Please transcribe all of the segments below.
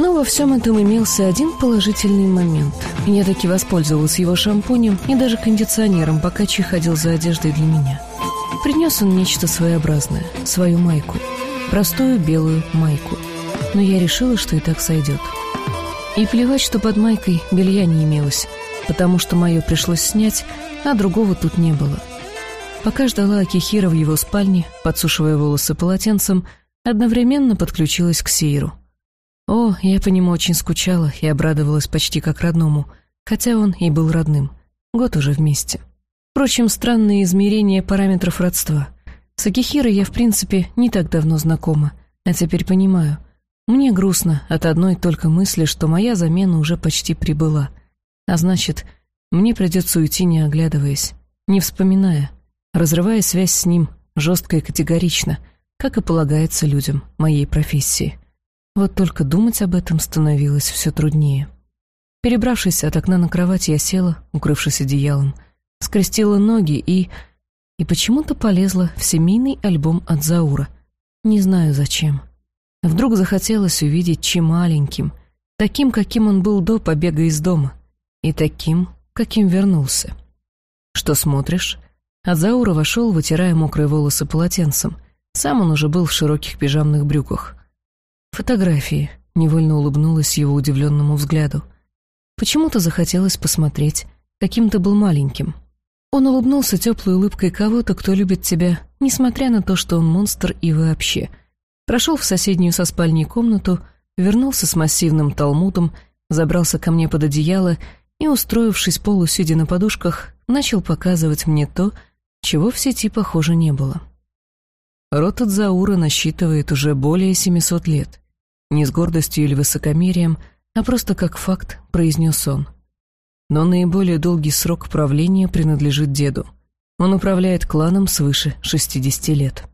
Но во всем этом имелся один положительный момент. Я таки воспользовалась его шампунем и даже кондиционером, пока ходил за одеждой для меня. Принес он нечто своеобразное, свою майку. Простую белую майку. Но я решила, что и так сойдет. И плевать, что под майкой белья не имелось, потому что мое пришлось снять, а другого тут не было. Пока ждала Акихира в его спальне, подсушивая волосы полотенцем, одновременно подключилась к Сейру. О, я по нему очень скучала и обрадовалась почти как родному, хотя он и был родным. Год уже вместе. Впрочем, странные измерения параметров родства. С Акихирой я, в принципе, не так давно знакома, а теперь понимаю. Мне грустно от одной только мысли, что моя замена уже почти прибыла. А значит, мне придется уйти, не оглядываясь, не вспоминая, разрывая связь с ним жестко и категорично, как и полагается людям моей профессии. Вот только думать об этом становилось все труднее. Перебравшись от окна на кровать, я села, укрывшись одеялом, скрестила ноги и... и почему-то полезла в семейный альбом от Заура. Не знаю зачем. Вдруг захотелось увидеть Чи маленьким, таким, каким он был до побега из дома, и таким, каким вернулся. «Что смотришь?» Адзаура вошел, вытирая мокрые волосы полотенцем. Сам он уже был в широких пижамных брюках. «Фотографии», — невольно улыбнулась его удивленному взгляду. Почему-то захотелось посмотреть, каким ты был маленьким. Он улыбнулся теплой улыбкой кого-то, кто любит тебя, несмотря на то, что он монстр и вообще. Прошел в соседнюю со спальней комнату, вернулся с массивным талмудом, забрался ко мне под одеяло и, устроившись полусидя на подушках, начал показывать мне то, чего в сети, похоже, не было. Рот от Заура насчитывает уже более 700 лет. Не с гордостью или высокомерием, а просто как факт, произнес он. Но наиболее долгий срок правления принадлежит деду. Он управляет кланом свыше 60 лет.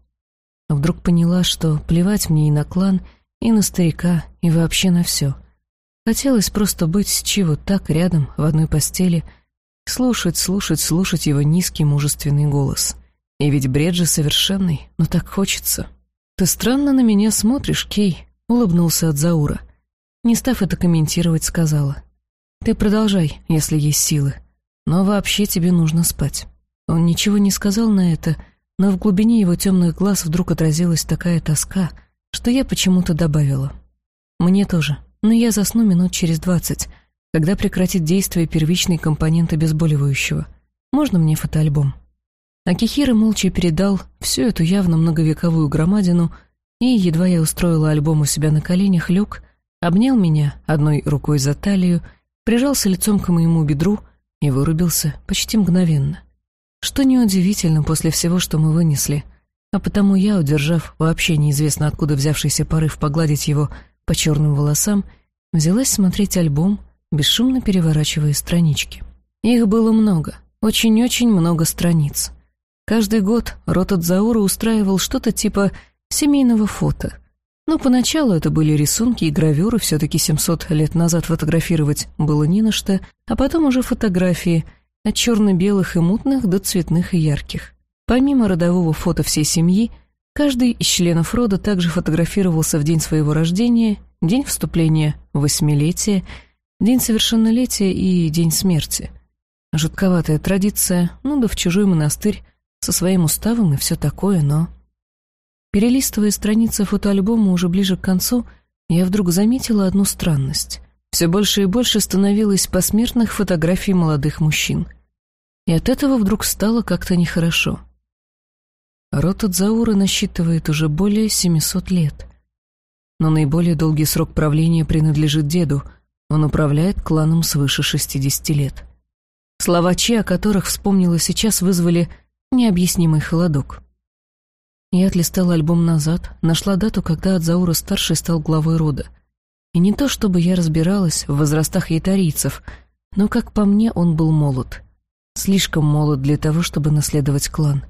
Вдруг поняла, что плевать мне и на клан, и на старика, и вообще на все. Хотелось просто быть с Чиво так рядом, в одной постели, слушать, слушать, слушать его низкий мужественный голос. И ведь бред же совершенный, но так хочется. «Ты странно на меня смотришь, Кей», — улыбнулся от Заура. Не став это комментировать, сказала. «Ты продолжай, если есть силы. Но вообще тебе нужно спать». Он ничего не сказал на это, но в глубине его темных глаз вдруг отразилась такая тоска, что я почему-то добавила. «Мне тоже, но я засну минут через двадцать, когда прекратит действие первичный компонент обезболивающего. Можно мне фотоальбом?» Акихира молча передал всю эту явно многовековую громадину, и, едва я устроила альбом у себя на коленях, лег, обнял меня одной рукой за талию, прижался лицом к моему бедру и вырубился почти мгновенно. Что неудивительно после всего, что мы вынесли, а потому я, удержав вообще неизвестно откуда взявшийся порыв погладить его по черным волосам, взялась смотреть альбом, бесшумно переворачивая странички. Их было много, очень-очень много страниц — Каждый год Ротот Заура устраивал что-то типа семейного фото. Но поначалу это были рисунки и гравюры, все-таки 700 лет назад фотографировать было не на что, а потом уже фотографии, от черно-белых и мутных до цветных и ярких. Помимо родового фото всей семьи, каждый из членов рода также фотографировался в день своего рождения, день вступления в восьмилетие, день совершеннолетия и день смерти. Жутковатая традиция, ну да в чужой монастырь со своим уставом и все такое, но... Перелистывая страницы фотоальбома уже ближе к концу, я вдруг заметила одну странность. Все больше и больше становилось посмертных фотографий молодых мужчин. И от этого вдруг стало как-то нехорошо. Рот от Заура насчитывает уже более 700 лет. Но наиболее долгий срок правления принадлежит деду, он управляет кланом свыше 60 лет. Слова Чи, о которых вспомнила сейчас, вызвали необъяснимый холодок. Я отлистала альбом назад, нашла дату, когда Адзаура-старший стал главой рода. И не то чтобы я разбиралась в возрастах ятарийцев, но, как по мне, он был молод. Слишком молод для того, чтобы наследовать клан.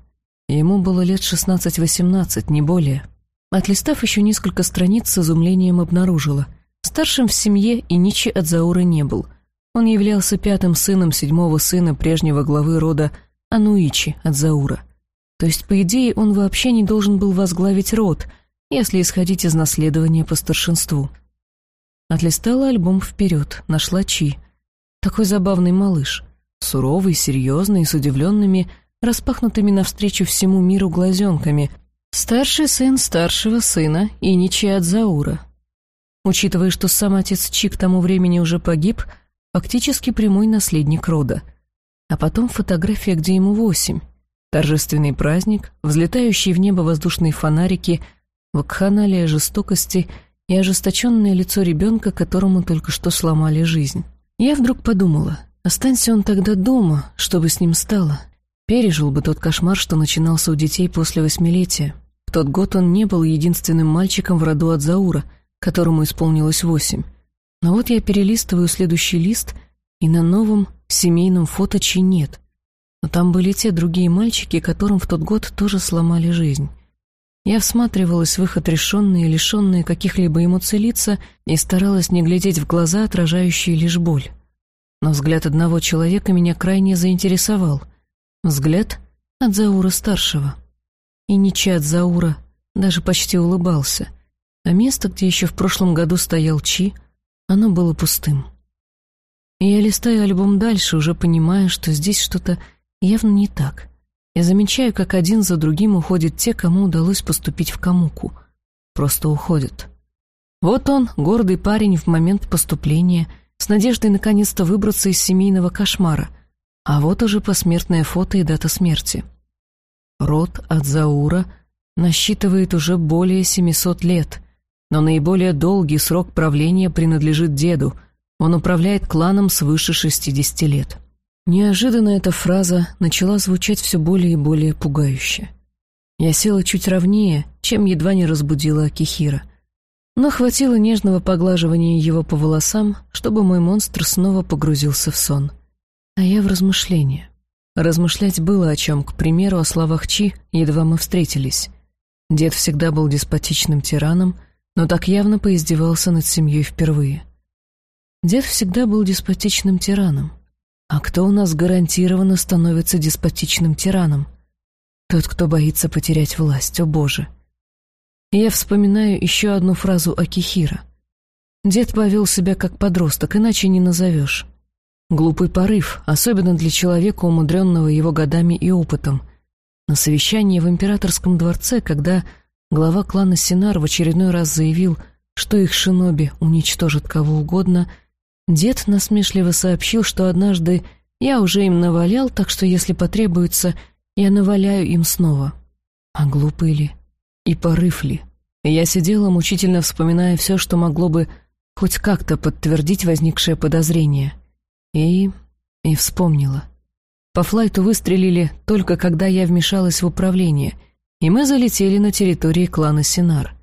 Ему было лет 16-18, не более. Отлистав еще несколько страниц, с изумлением обнаружила. Старшим в семье и Ничи Адзаура не был. Он являлся пятым сыном седьмого сына прежнего главы рода Ануичи от Заура. То есть, по идее, он вообще не должен был возглавить род, если исходить из наследования по старшинству. Отлистала альбом вперед, нашла Чи. Такой забавный малыш. Суровый, серьезный, с удивленными, распахнутыми навстречу всему миру глазенками. Старший сын старшего сына и Ничи от Заура. Учитывая, что сам отец Чи к тому времени уже погиб, фактически прямой наследник рода. А потом фотография, где ему восемь. Торжественный праздник, взлетающие в небо воздушные фонарики, вакханалия жестокости и ожесточенное лицо ребенка, которому только что сломали жизнь. Я вдруг подумала, останься он тогда дома, что бы с ним стало. Пережил бы тот кошмар, что начинался у детей после восьмилетия. В тот год он не был единственным мальчиком в роду от Заура, которому исполнилось восемь. Но вот я перелистываю следующий лист, и на новом семейном фото Чи нет. Но там были те другие мальчики, которым в тот год тоже сломали жизнь. Я всматривалась в их отрешенные, лишенные каких-либо эмоций лица и старалась не глядеть в глаза, отражающие лишь боль. Но взгляд одного человека меня крайне заинтересовал. Взгляд от Заура-старшего. И Ничи от Заура даже почти улыбался. А место, где еще в прошлом году стоял Чи, оно было пустым. И я листаю альбом дальше, уже понимая, что здесь что-то явно не так. Я замечаю, как один за другим уходят те, кому удалось поступить в Камуку. Просто уходят. Вот он, гордый парень в момент поступления, с надеждой наконец-то выбраться из семейного кошмара. А вот уже посмертное фото и дата смерти. Род от Заура насчитывает уже более 700 лет, но наиболее долгий срок правления принадлежит деду. Он управляет кланом свыше 60 лет. Неожиданно эта фраза начала звучать все более и более пугающе. Я села чуть ровнее, чем едва не разбудила Акихира. Но хватило нежного поглаживания его по волосам, чтобы мой монстр снова погрузился в сон. А я в размышления. Размышлять было о чем, к примеру, о словах Чи, едва мы встретились. Дед всегда был деспотичным тираном, но так явно поиздевался над семьей впервые. Дед всегда был деспотичным тираном — а кто у нас гарантированно становится деспотичным тираном? Тот, кто боится потерять власть, о боже. я вспоминаю еще одну фразу Акихира. Дед повел себя как подросток, иначе не назовешь. Глупый порыв, особенно для человека, умудренного его годами и опытом. На совещании в императорском дворце, когда глава клана Синар в очередной раз заявил, что их шиноби уничтожит кого угодно — Дед насмешливо сообщил, что однажды я уже им навалял, так что если потребуется, я наваляю им снова. А глупы ли? И порыв ли? Я сидела, мучительно вспоминая все, что могло бы хоть как-то подтвердить возникшее подозрение. И... и вспомнила. По флайту выстрелили только когда я вмешалась в управление, и мы залетели на территории клана Синар.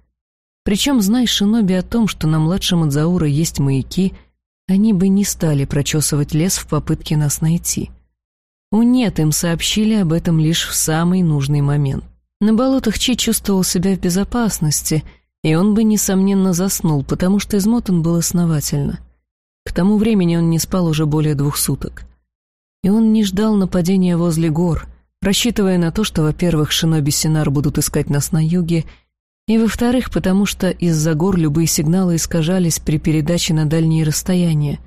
Причем, зная Шиноби о том, что на младшем Адзаура есть маяки — они бы не стали прочесывать лес в попытке нас найти. У нет, им сообщили об этом лишь в самый нужный момент. На болотах Чи чувствовал себя в безопасности, и он бы, несомненно, заснул, потому что измотан был основательно. К тому времени он не спал уже более двух суток. И он не ждал нападения возле гор, рассчитывая на то, что, во-первых, шиноби Синар будут искать нас на юге, и, во-вторых, потому что из-за гор любые сигналы искажались при передаче на дальние расстояния.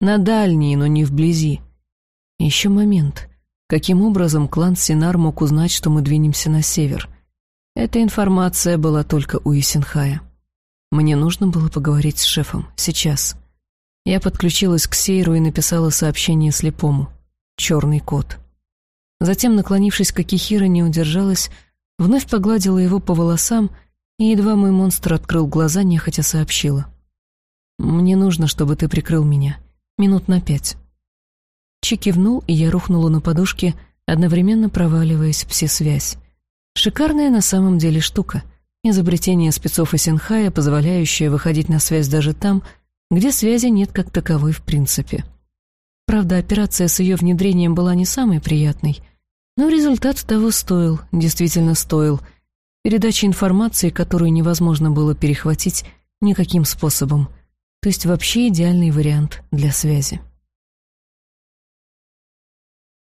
На дальние, но не вблизи. еще момент. Каким образом клан Синар мог узнать, что мы двинемся на север? Эта информация была только у Исенхая. Мне нужно было поговорить с шефом. Сейчас. Я подключилась к Сейру и написала сообщение слепому. «Черный кот». Затем, наклонившись к Акихира, не удержалась, вновь погладила его по волосам и едва мой монстр открыл глаза, нехотя сообщила. «Мне нужно, чтобы ты прикрыл меня. Минут на пять». Чи кивнул, и я рухнула на подушке, одновременно проваливаясь в всесвязь. Шикарная на самом деле штука. Изобретение спецов Исенхая, позволяющее выходить на связь даже там, где связи нет как таковой в принципе. Правда, операция с ее внедрением была не самой приятной, но результат того стоил, действительно стоил — Передача информации, которую невозможно было перехватить никаким способом. То есть вообще идеальный вариант для связи.